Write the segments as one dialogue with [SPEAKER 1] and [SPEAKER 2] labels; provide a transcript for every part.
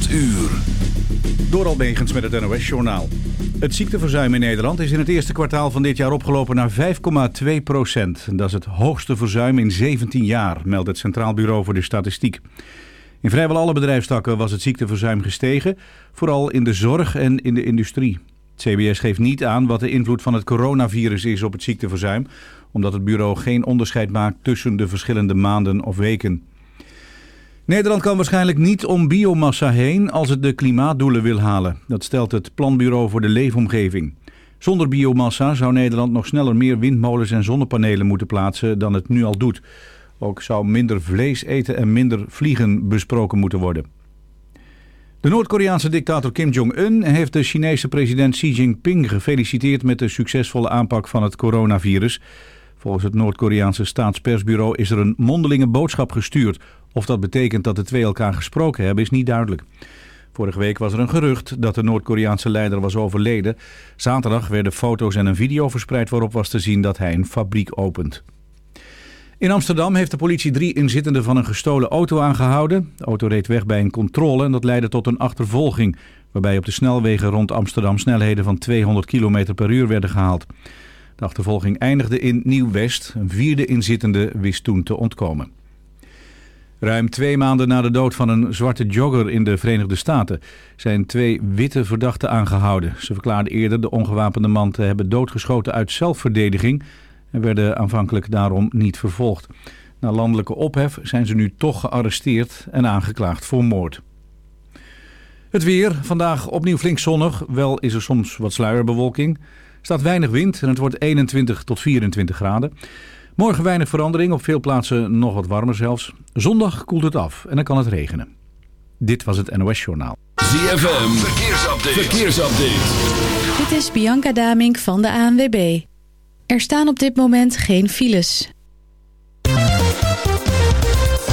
[SPEAKER 1] 8 uur.
[SPEAKER 2] Door Albegens met het NOS-journaal. Het ziekteverzuim in Nederland is in het eerste kwartaal van dit jaar opgelopen naar 5,2 procent. Dat is het hoogste verzuim in 17 jaar, meldt het Centraal Bureau voor de Statistiek. In vrijwel alle bedrijfstakken was het ziekteverzuim gestegen, vooral in de zorg en in de industrie. Het CBS geeft niet aan wat de invloed van het coronavirus is op het ziekteverzuim, omdat het bureau geen onderscheid maakt tussen de verschillende maanden of weken. Nederland kan waarschijnlijk niet om biomassa heen als het de klimaatdoelen wil halen. Dat stelt het Planbureau voor de Leefomgeving. Zonder biomassa zou Nederland nog sneller meer windmolens en zonnepanelen moeten plaatsen dan het nu al doet. Ook zou minder vlees eten en minder vliegen besproken moeten worden. De Noord-Koreaanse dictator Kim Jong-un heeft de Chinese president Xi Jinping gefeliciteerd met de succesvolle aanpak van het coronavirus. Volgens het Noord-Koreaanse staatspersbureau is er een mondelinge boodschap gestuurd. Of dat betekent dat de twee elkaar gesproken hebben is niet duidelijk. Vorige week was er een gerucht dat de Noord-Koreaanse leider was overleden. Zaterdag werden foto's en een video verspreid waarop was te zien dat hij een fabriek opent. In Amsterdam heeft de politie drie inzittenden van een gestolen auto aangehouden. De auto reed weg bij een controle en dat leidde tot een achtervolging... waarbij op de snelwegen rond Amsterdam snelheden van 200 km per uur werden gehaald. De achtervolging eindigde in Nieuw-West. Een vierde inzittende wist toen te ontkomen. Ruim twee maanden na de dood van een zwarte jogger in de Verenigde Staten zijn twee witte verdachten aangehouden. Ze verklaarden eerder de ongewapende man te hebben doodgeschoten uit zelfverdediging en werden aanvankelijk daarom niet vervolgd. Na landelijke ophef zijn ze nu toch gearresteerd en aangeklaagd voor moord. Het weer, vandaag opnieuw flink zonnig, wel is er soms wat sluierbewolking. Er staat weinig wind en het wordt 21 tot 24 graden. Morgen weinig verandering, op veel plaatsen nog wat warmer zelfs. Zondag koelt het af en dan kan het regenen. Dit was het NOS Journaal.
[SPEAKER 1] ZFM, verkeersupdate. verkeersupdate.
[SPEAKER 3] Dit is Bianca Damink van de ANWB. Er staan op dit moment geen files.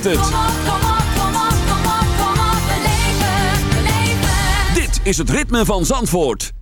[SPEAKER 1] beleeft Dit is het ritme van Zandvoort.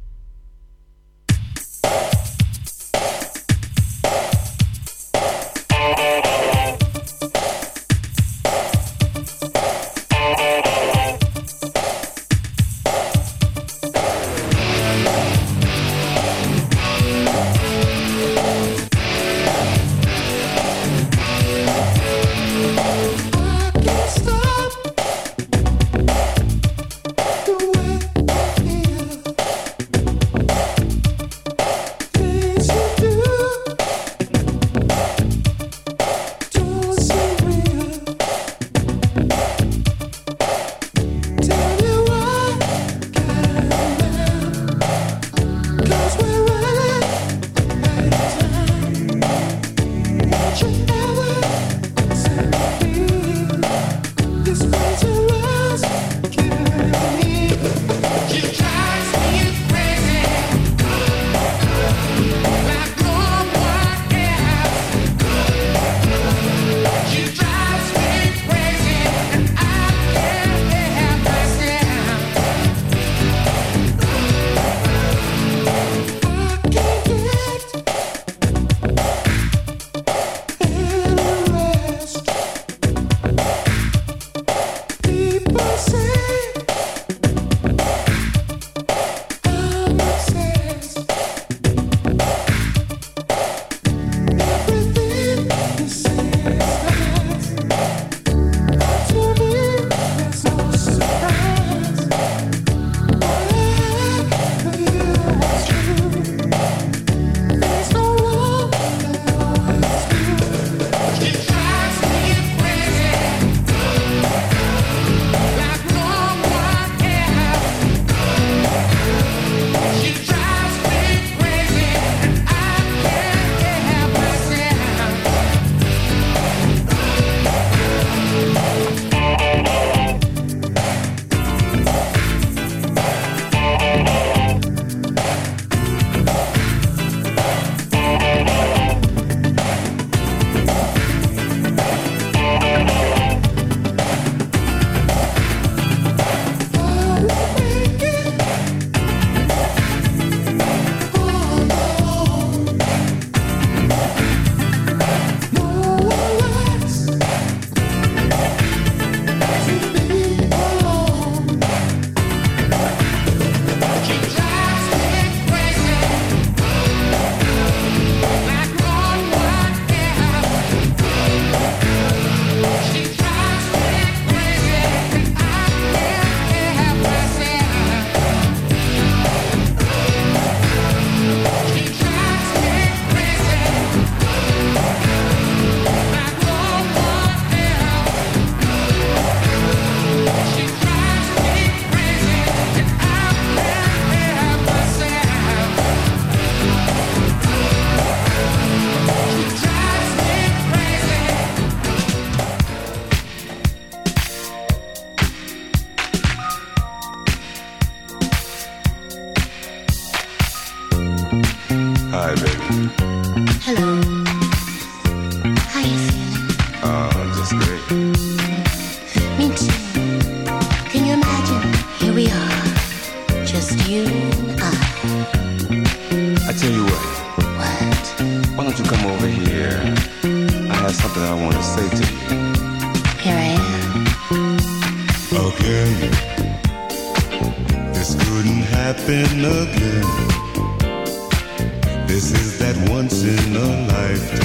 [SPEAKER 4] life.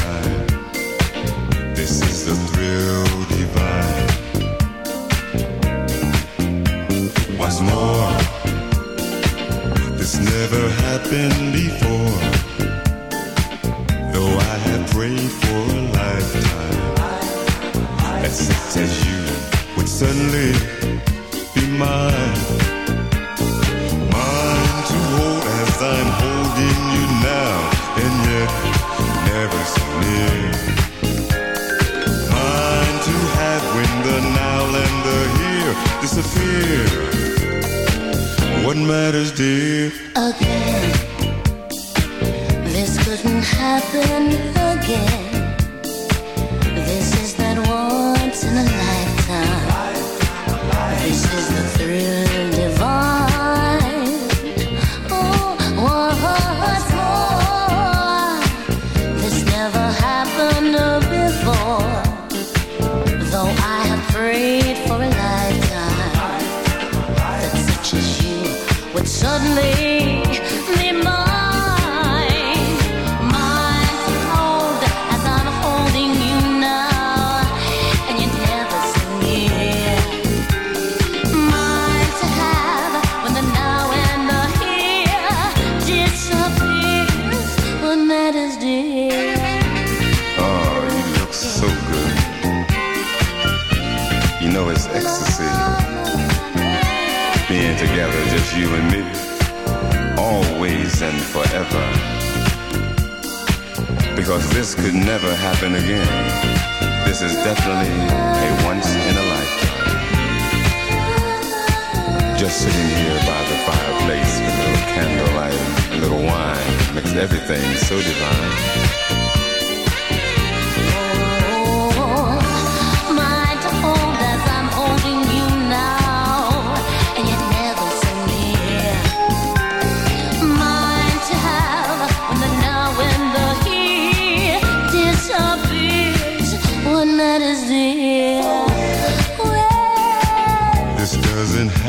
[SPEAKER 4] just
[SPEAKER 5] sitting here by the fireplace with a little candlelight, a little wine, makes everything so divine.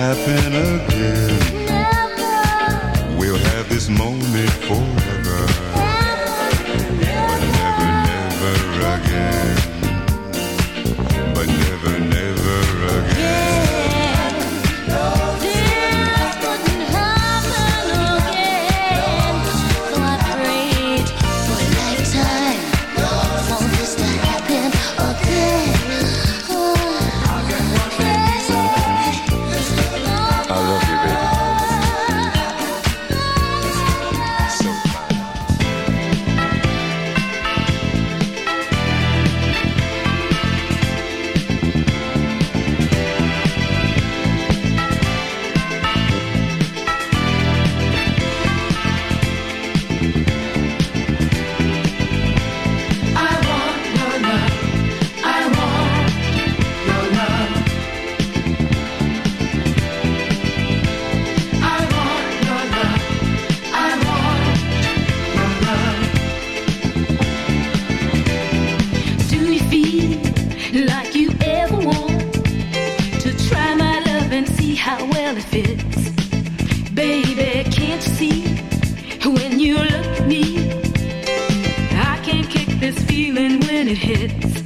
[SPEAKER 5] happen again
[SPEAKER 6] it hits.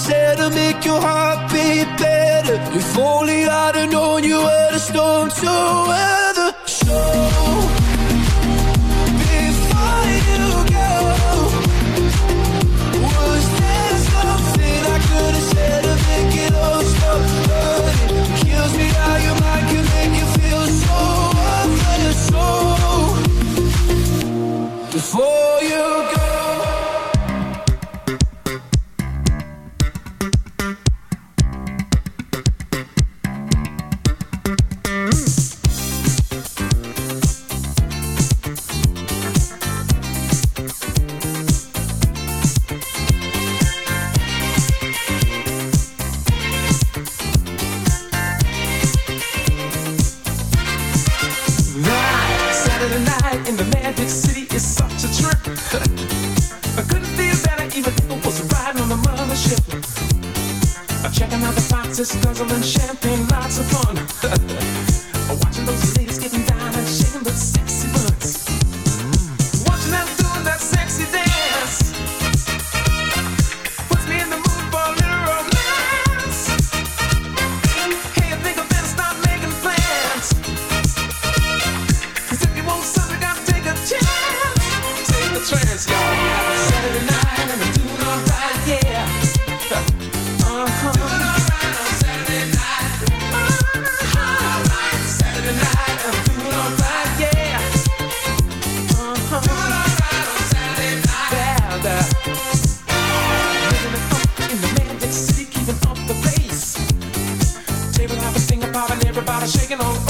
[SPEAKER 7] promise there to make your heart beat better. If only I'd have known you were the storm to
[SPEAKER 8] end. lot shaking on